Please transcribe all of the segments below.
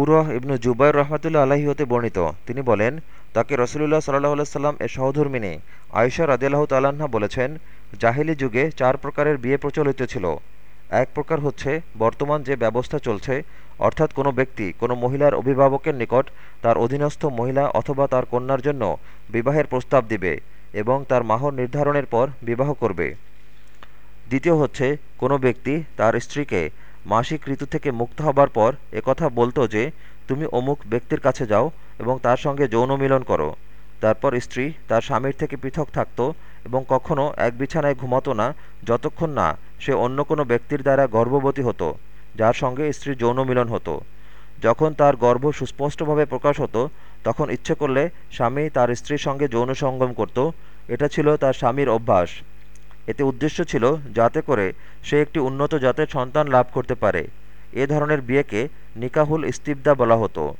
উরহ ইবনু জুবাইর রহমতুল্লা আলাহি হতে বর্ণিত। তিনি বলেন, তাকে রসুলুল্লাহ সাল্লাহ সাল্লাম এর সহধর্মিনী আয়সা রাদিয়াল্লাহ তাল্লাহা বলেছেন, জাহিলি যুগে চার প্রকারের বিয়ে প্রচলিত ছিল। এক প্রকার হচ্ছে, বর্তমান যে ব্যবস্থা চলছে, অর্থাৎ কোনো ব্যক্তি কোনো মহিলার অভিভাবকের নিকট তার অধীনস্থ মহিলা অথবা তার কন্যার জন্য বিবাহের প্রস্তাব দিবে এবং তার মাহর নির্ধারণের পর বিবাহ করবে। দ্বিতীয় হচ্ছে, কোনো ব্যক্তি তার স্ত্রীকে মাসিক ঋতু থেকে মুক্ত হবার পর একথা বলতো যে, তুমি অমুক ব্যক্তির কাছে যাও এবং তার সঙ্গে যৌন মিলন করো। তারপর স্ত্রী তার স্বামীর থেকে পৃথক থাকত এবং কখনও এক বিছানায় ঘুমাতো না, যতক্ষণ না সে অন্য কোনো ব্যক্তির দ্বারা গর্ভবতী হতো, যার সঙ্গে স্ত্রীর যৌন মিলন হতো। যখন তার গর্ভ সুস্পষ্টভাবে প্রকাশ হতো, তখন ইচ্ছে করলে স্বামী তার স্ত্রীর সঙ্গে যৌন সঙ্গম করত। এটা ছিল তার স্বামীর অভ্যাস। এতে উদ্দেশ্য ছিল যাতে করে সে একটি উন্নত জাতের সন্তান লাভ করতে পারে। এ ধরনের বিয়েকে নিকাহুল ইস্তিবদা বলা হতো।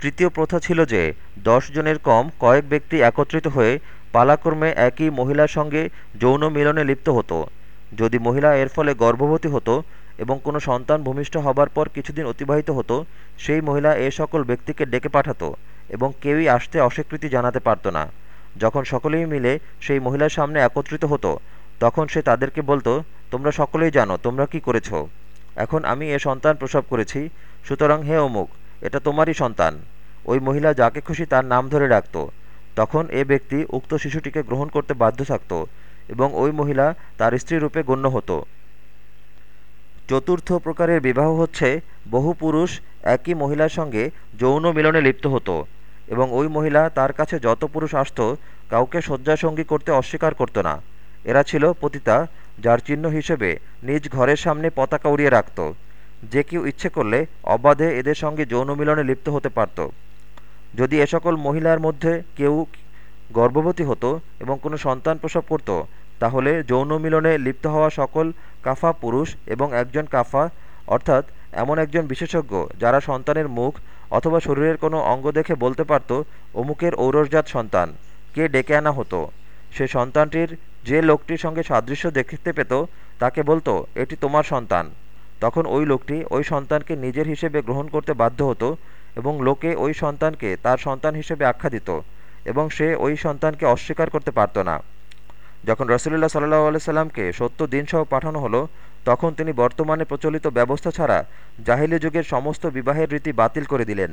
তৃতীয় প্রথা ছিল যে, দশ জনের কম কয়েক ব্যক্তি একত্রিত হয়ে পালাক্রমে একই মহিলার সঙ্গে যৌন মিলনে লিপ্ত হতো। যদি মহিলা এর ফলে গর্ভবতী হতো এবং কোনো সন্তান ভূমিষ্ঠ হবার পর কিছুদিন অতিবাহিত হতো, সেই মহিলা এ সকল ব্যক্তিকে ডেকে পাঠাতো এবং কেউই আসতে অস্বীকৃতি জানাতে পারত না। যখন সকলেই মিলে সেই মহিলার সামনে একত্রিত হতো, তখন সে তাদেরকে বলতো, তোমরা সকলেই জানো, তোমরা কি করেছ? এখন আমি এ সন্তান প্রসব করেছি, সুতরাং হে অমুক, এটা তোমারই সন্তান। ওই মহিলা যাকে খুশি তার নাম ধরে ডাকত তখন এ ব্যক্তি উক্ত শিশুটিকে গ্রহণ করতে বাধ্য থাকত এবং ওই মহিলা তার স্ত্রী রূপে গণ্য হতো। চতুর্থ প্রকারের বিবাহ হচ্ছে, বহু পুরুষ একই মহিলার সঙ্গে যৌন মিলনে লিপ্ত হতো। এবং ওই মহিলা তার কাছে যত পুরুষ আসত, কাউকে শয্যাসঙ্গী করতে অস্বীকার করত না। এরা ছিল পতিতা, যার চিহ্ন হিসেবে নিজ ঘরের সামনে পতাকা উড়িয়ে রাখত, যে কেউ ইচ্ছে করলে অবাধে এদের সঙ্গে যৌন মিলনে লিপ্ত হতে পারত। যদি এ সকল মহিলার মধ্যে কেউ গর্ভবতী হতো এবং কোনো সন্তান প্রসব করত, তাহলে যৌন মিলনে লিপ্ত হওয়া সকল কাফা পুরুষ এবং একজন কাফা, অর্থাৎ এমন একজন বিশেষজ্ঞ যারা সন্তানের মুখ অথবা শরীরের কোনো অঙ্গ দেখে বলতে পারত, অমুকের ঔরসজাত সন্তান, কে ডেকে আনা হতো? সে সন্তানটির যে লোকটির সঙ্গে সাদৃশ্য দেখতে পেত, তাকে বলতো, এটি তোমার সন্তান। তখন ওই লোকটি ওই সন্তানকে নিজের হিসেবে গ্রহণ করতে বাধ্য হতো এবং লোকে ওই সন্তানকে তার সন্তান হিসেবে আখ্যা দিত এবং সে ওই সন্তানকে অস্বীকার করতে পারত না। যখন রসুল্লাহ সাল্লাহ সাল্লামকে সত্য দিনসহ পাঠানো হলো তখন তিনি বর্তমানে প্রচলিত ব্যবস্থা ছাড়া জাহিলি যুগের সমস্ত বিবাহের রীতি বাতিল করে দিলেন।